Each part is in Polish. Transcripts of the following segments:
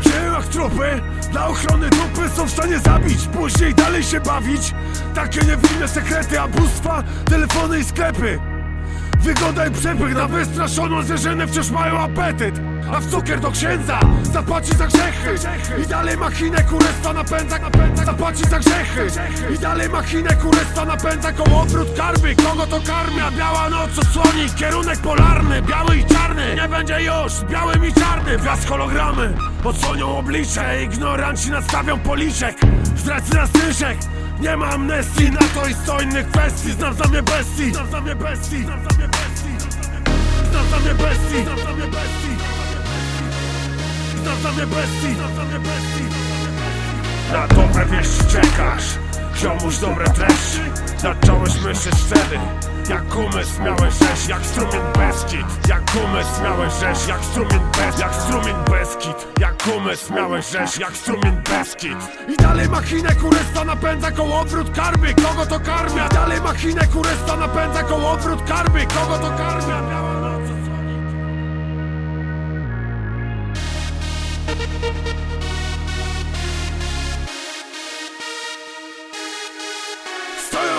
Żyją jak trupy Dla ochrony dupy są w stanie zabić. Później dalej się bawić. Takie niewinne sekrety, a bóstwa Telefony i sklepy. Wygoda i przepych na wystraszoną zerzynę wciąż mają apetyt. A w cukier do księdza zapłaci za grzechy. I dalej machinę kurestwa napędza, Zapłaci za grzechy. I dalej machinę kurestwa napędza Kołowrót karmy, kogo to karmia? Biała noc odsłoni kierunek polarny. Biały i nie będzie już Białym i czarny, wraz hologramy Odsłonią oblicze, ignoranci nastawią policzek Zdradcy na styżek nie ma amnestii na to i sto innych kwestii Znam za mnie bestii Znam za mnie bestii Znam za mnie bestii Znam za mnie bestii Znam za mnie bestii Znam za mnie bestii Znam za mnie bestii Na dobre wieści czekasz Ziomuś dobre treści Zacząłeś myśleć wtedy umysł miałeś rzeź, jak strumień Beskid Jak umysł miałeś rzeź, jak strumień Beskid Jak strumień Beskid Jak umysł miałeś rzeź, jak strumień Beskid I dalej machinę kuresta napędza kołowrót karmy. Kogo to karmia? I dalej machinę kuresta napędza kołowrót karmy. Kogo to karmia?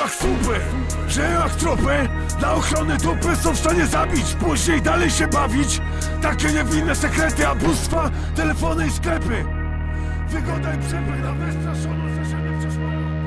Jak słupy, żyją jak trupy Dla ochrony dupy są w stanie zabić Później dalej się bawić. Takie niewinne sekrety, a bóstwa Telefony i sklepy. Wygoda i przepych na wystraszoną zrzeszenie wciąż mają